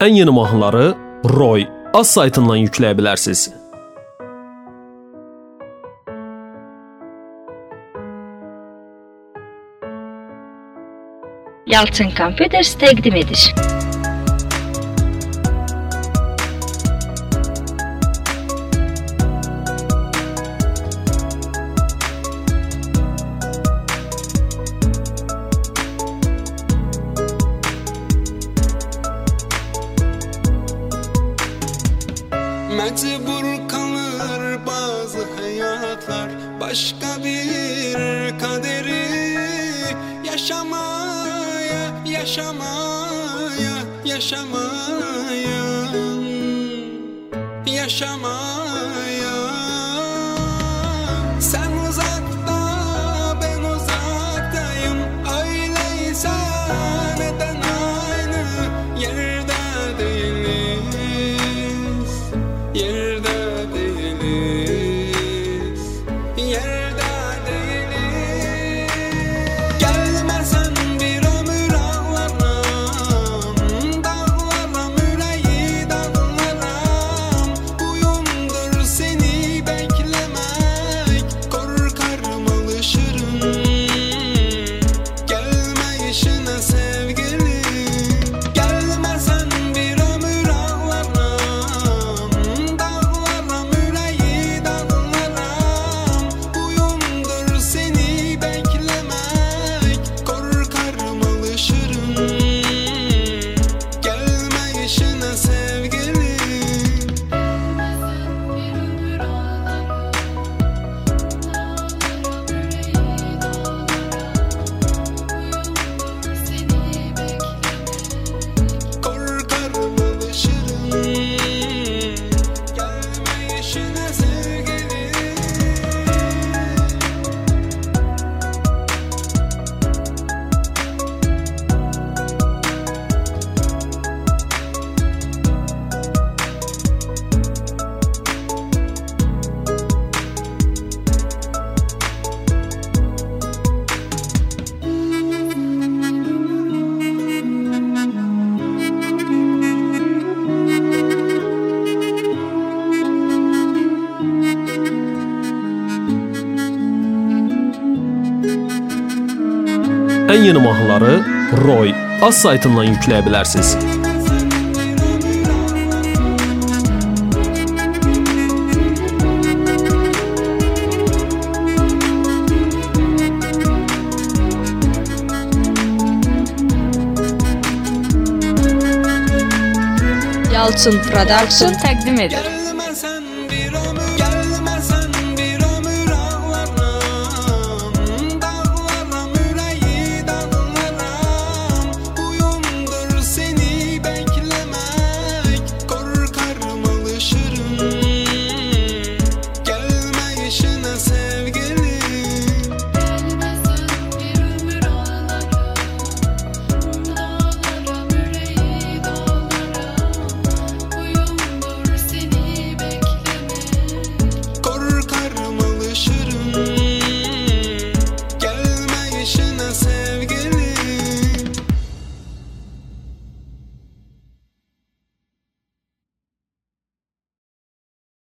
Ən yeni mahnıları Roy az saytından yükləyə bilərsiniz. Yalçın Computers təqdim edir. Mecbur kalır bazı hayatlar. Başka bir kaderi Yaşamaya, yaşamaya, yaşamaya. Yaşamaya Ən yeni mahnıları Roy az saytından yükləyə bilərsiniz. Yalçın Production təqdim edir.